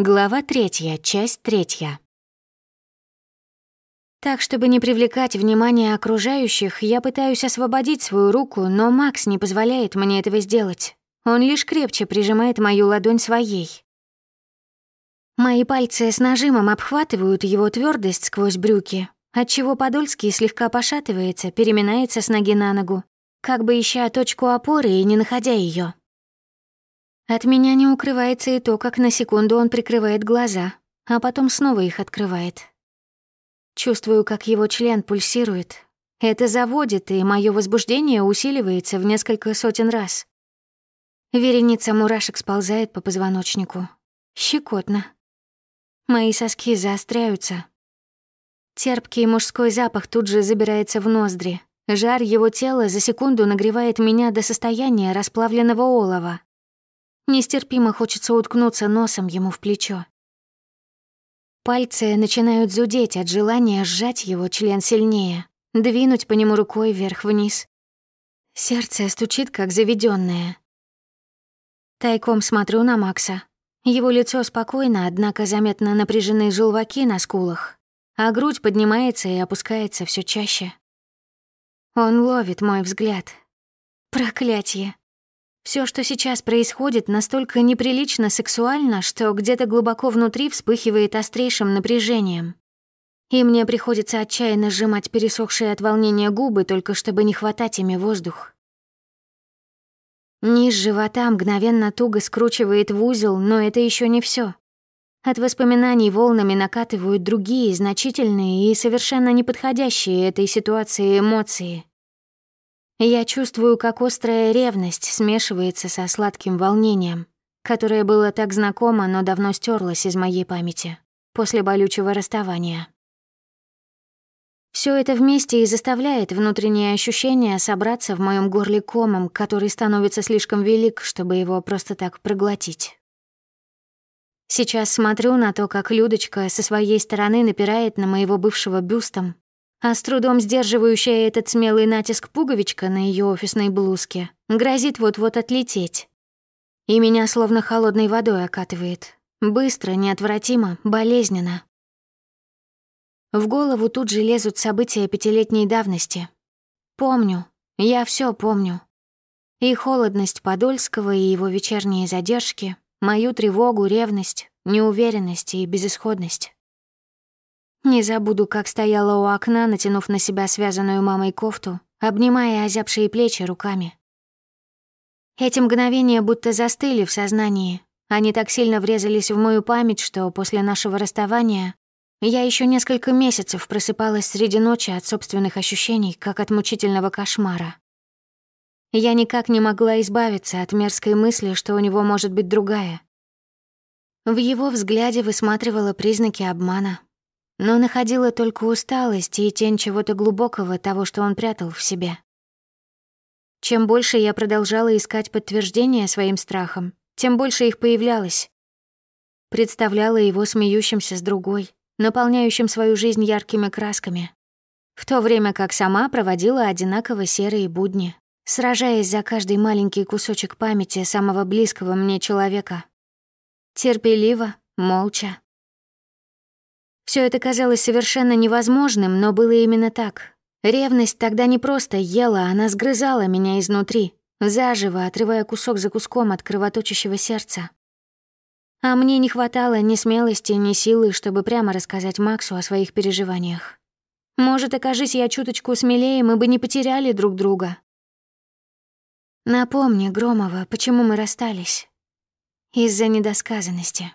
Глава третья, часть третья. Так, чтобы не привлекать внимание окружающих, я пытаюсь освободить свою руку, но Макс не позволяет мне этого сделать. Он лишь крепче прижимает мою ладонь своей. Мои пальцы с нажимом обхватывают его твердость сквозь брюки, отчего Подольский слегка пошатывается, переминается с ноги на ногу, как бы ища точку опоры и не находя ее. От меня не укрывается и то, как на секунду он прикрывает глаза, а потом снова их открывает. Чувствую, как его член пульсирует. Это заводит, и мое возбуждение усиливается в несколько сотен раз. Вереница мурашек сползает по позвоночнику. Щекотно. Мои соски заостряются. Терпкий мужской запах тут же забирается в ноздри. Жар его тела за секунду нагревает меня до состояния расплавленного олова. Нестерпимо хочется уткнуться носом ему в плечо. Пальцы начинают зудеть от желания сжать его член сильнее, двинуть по нему рукой вверх-вниз. Сердце стучит, как заведенное. Тайком смотрю на Макса. Его лицо спокойно, однако заметно напряжены желваки на скулах, а грудь поднимается и опускается все чаще. Он ловит мой взгляд. Проклятие. Все, что сейчас происходит, настолько неприлично сексуально, что где-то глубоко внутри вспыхивает острейшим напряжением. И мне приходится отчаянно сжимать пересохшие от волнения губы, только чтобы не хватать ими воздух. Низ живота мгновенно туго скручивает в узел, но это еще не все. От воспоминаний волнами накатывают другие, значительные и совершенно неподходящие этой ситуации эмоции. Я чувствую, как острая ревность смешивается со сладким волнением, которое было так знакомо, но давно стерлось из моей памяти после болючего расставания. Все это вместе и заставляет внутреннее ощущение собраться в моем горле комом, который становится слишком велик, чтобы его просто так проглотить. Сейчас смотрю на то, как Людочка со своей стороны напирает на моего бывшего бюстом, а с трудом сдерживающая этот смелый натиск пуговичка на ее офисной блузке грозит вот-вот отлететь. И меня словно холодной водой окатывает. Быстро, неотвратимо, болезненно. В голову тут же лезут события пятилетней давности. Помню, я все помню. И холодность Подольского, и его вечерние задержки, мою тревогу, ревность, неуверенность и безысходность. Не забуду, как стояла у окна, натянув на себя связанную мамой кофту, обнимая озябшие плечи руками. Эти мгновения будто застыли в сознании. Они так сильно врезались в мою память, что после нашего расставания я еще несколько месяцев просыпалась среди ночи от собственных ощущений, как от мучительного кошмара. Я никак не могла избавиться от мерзкой мысли, что у него может быть другая. В его взгляде высматривала признаки обмана, но находила только усталость и тень чего-то глубокого, того, что он прятал в себе. Чем больше я продолжала искать подтверждения своим страхам, тем больше их появлялось. Представляла его смеющимся с другой, наполняющим свою жизнь яркими красками, в то время как сама проводила одинаково серые будни, сражаясь за каждый маленький кусочек памяти самого близкого мне человека. Терпеливо, молча, все это казалось совершенно невозможным, но было именно так. Ревность тогда не просто ела, она сгрызала меня изнутри, заживо отрывая кусок за куском от кровоточащего сердца. А мне не хватало ни смелости, ни силы, чтобы прямо рассказать Максу о своих переживаниях. Может, окажись я чуточку смелее, мы бы не потеряли друг друга. Напомни, Громова, почему мы расстались. Из-за недосказанности.